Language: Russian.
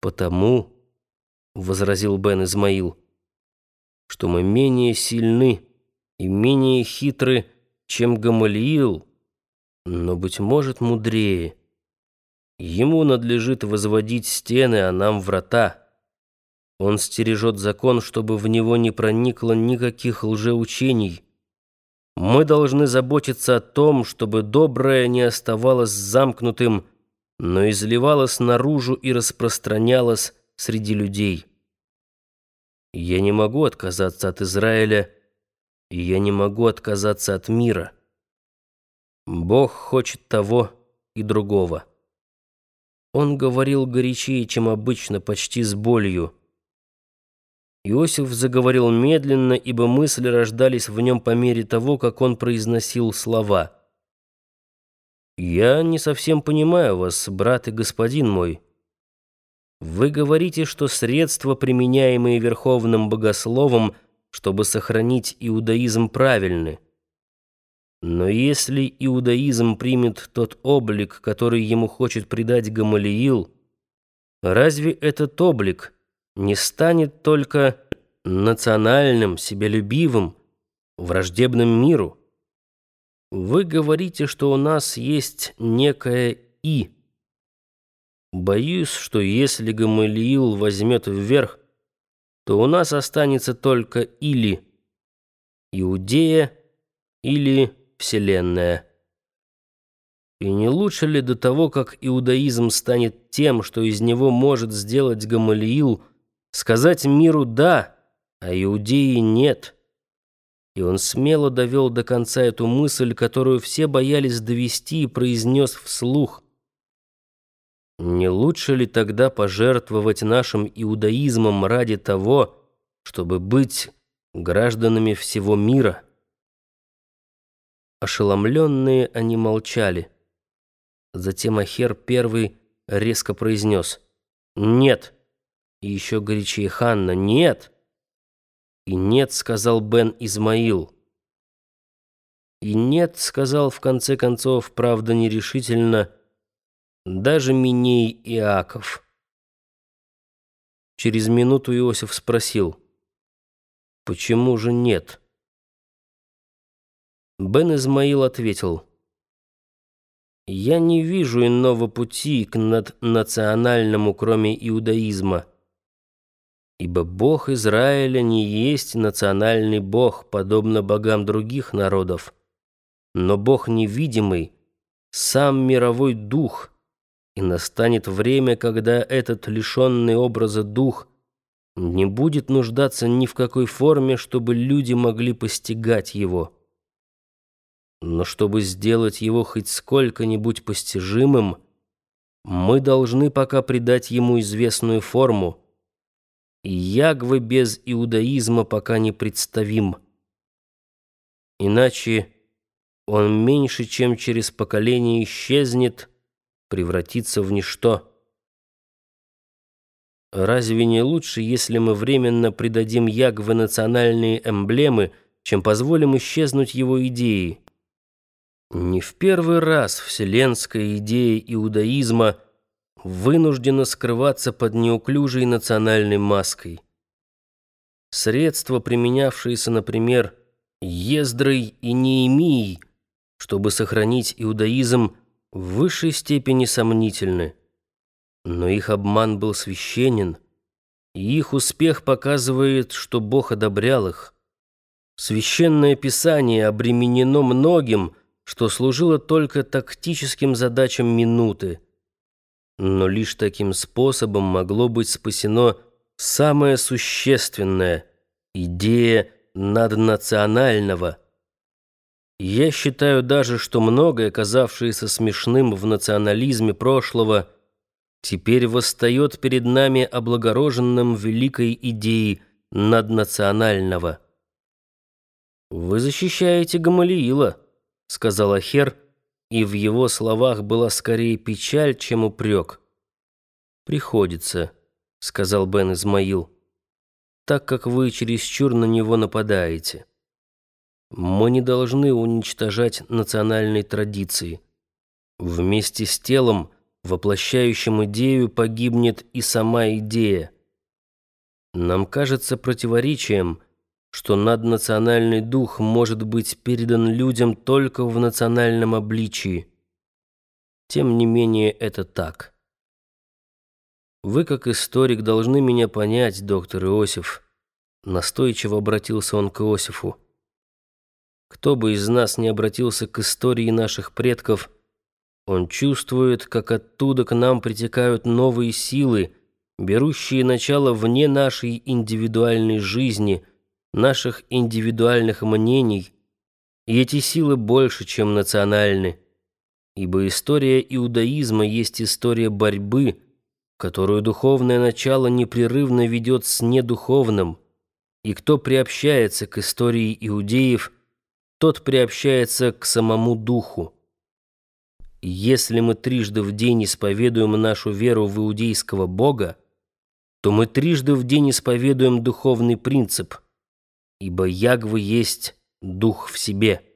«Потому, — возразил Бен Измаил, — что мы менее сильны и менее хитры, чем Гамалиил, но, быть может, мудрее. Ему надлежит возводить стены, а нам врата. Он стережет закон, чтобы в него не проникло никаких лжеучений. Мы должны заботиться о том, чтобы доброе не оставалось замкнутым, но изливалось наружу и распространялось среди людей. Я не могу отказаться от Израиля, и я не могу отказаться от мира. Бог хочет того и другого. Он говорил горячее, чем обычно, почти с болью. Иосиф заговорил медленно, ибо мысли рождались в нем по мере того, как он произносил слова. «Я не совсем понимаю вас, брат и господин мой. Вы говорите, что средства, применяемые Верховным Богословом, чтобы сохранить иудаизм, правильны. Но если иудаизм примет тот облик, который ему хочет придать Гамалиил, разве этот облик не станет только национальным, себялюбивым, враждебным миру? Вы говорите, что у нас есть некое «и». Боюсь, что если Гамалиил возьмет вверх, то у нас останется только или Иудея, или Вселенная. И не лучше ли до того, как иудаизм станет тем, что из него может сделать Гамалиил, сказать миру «да», а иудеи «нет»? И он смело довел до конца эту мысль, которую все боялись довести, и произнес вслух. Не лучше ли тогда пожертвовать нашим иудаизмом ради того, чтобы быть гражданами всего мира? Ошеломленные они молчали. Затем Ахер первый резко произнес «Нет!» И еще горячее Ханна «Нет!» И «Нет!» сказал Бен Измаил. И «Нет!» сказал в конце концов, правда нерешительно, даже Миней Иаков. Через минуту Иосиф спросил «Почему же нет?» Бен Измаил ответил «Я не вижу иного пути к наднациональному, кроме иудаизма» ибо Бог Израиля не есть национальный Бог, подобно богам других народов, но Бог невидимый, сам мировой дух, и настанет время, когда этот лишенный образа дух не будет нуждаться ни в какой форме, чтобы люди могли постигать его. Но чтобы сделать его хоть сколько-нибудь постижимым, мы должны пока придать ему известную форму, Ягвы без иудаизма пока не представим. Иначе он меньше, чем через поколение исчезнет, превратится в ничто. Разве не лучше, если мы временно придадим Ягве национальные эмблемы, чем позволим исчезнуть его идеи? Не в первый раз вселенская идея иудаизма – вынуждена скрываться под неуклюжей национальной маской. Средства, применявшиеся, например, Ездрой и Неемией, чтобы сохранить иудаизм, в высшей степени сомнительны. Но их обман был священен, и их успех показывает, что Бог одобрял их. Священное Писание обременено многим, что служило только тактическим задачам минуты – но лишь таким способом могло быть спасено самое существенное – идея наднационального. Я считаю даже, что многое, казавшееся смешным в национализме прошлого, теперь восстает перед нами облагороженным великой идеей наднационального. «Вы защищаете Гамалиила», — сказал Ахер, — и в его словах была скорее печаль, чем упрек. «Приходится», — сказал Бен Измаил, — «так как вы чересчур на него нападаете. Мы не должны уничтожать национальные традиции. Вместе с телом воплощающим идею, погибнет и сама идея. Нам кажется противоречием, что наднациональный дух может быть передан людям только в национальном обличии. Тем не менее, это так. Вы, как историк, должны меня понять, доктор Иосиф. Настойчиво обратился он к Иосифу. Кто бы из нас не обратился к истории наших предков, он чувствует, как оттуда к нам притекают новые силы, берущие начало вне нашей индивидуальной жизни, наших индивидуальных мнений, и эти силы больше, чем национальны, ибо история иудаизма есть история борьбы, которую духовное начало непрерывно ведет с недуховным, и кто приобщается к истории иудеев, тот приобщается к самому духу. Если мы трижды в день исповедуем нашу веру в иудейского Бога, то мы трижды в день исповедуем духовный принцип, ибо Ягвы есть дух в себе.